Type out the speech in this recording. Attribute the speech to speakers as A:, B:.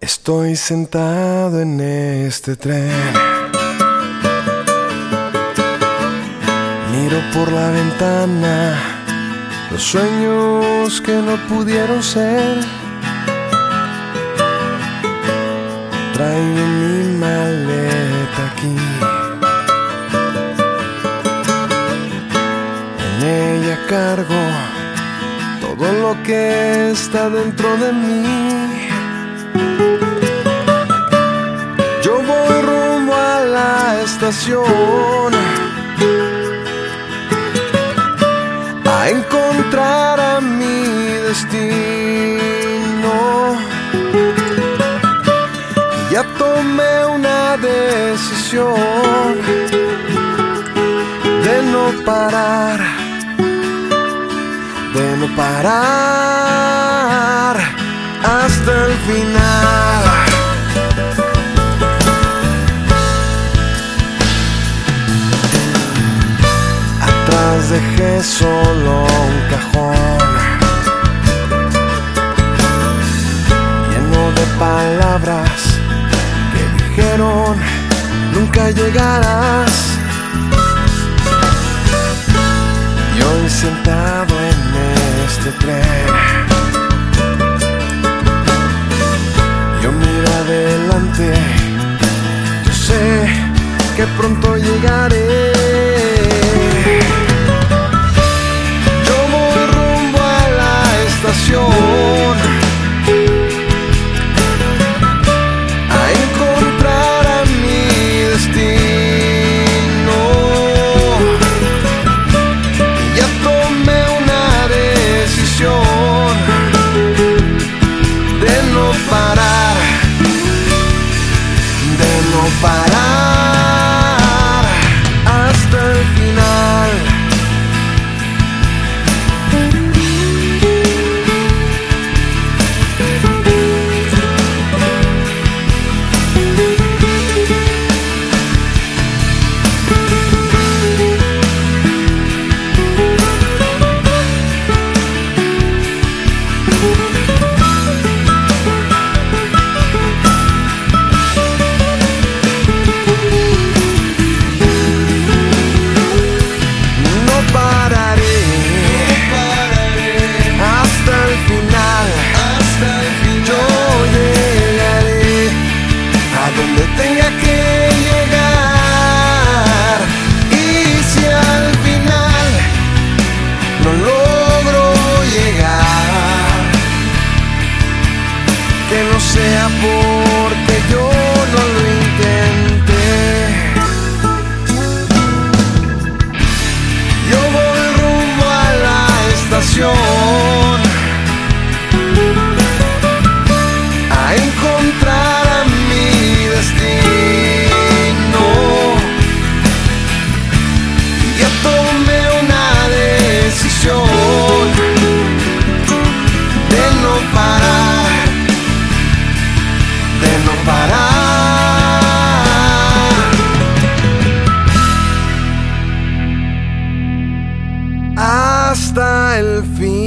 A: Estoy sentado en este tren. Miro por la ventana los sueños que no pudieron ser. Traigo mi maleta aquí. En ella cargo todo lo que está dentro de mí. A encontrar a mi destino. Ya tomé una decisión de no parar, de no parar Dejé solo un cajón lleno de palabras que dijeron nunca llegarás. Y hoy sentado en este tren, yo miro adelante, yo sé que pronto que no sea porque yo The feel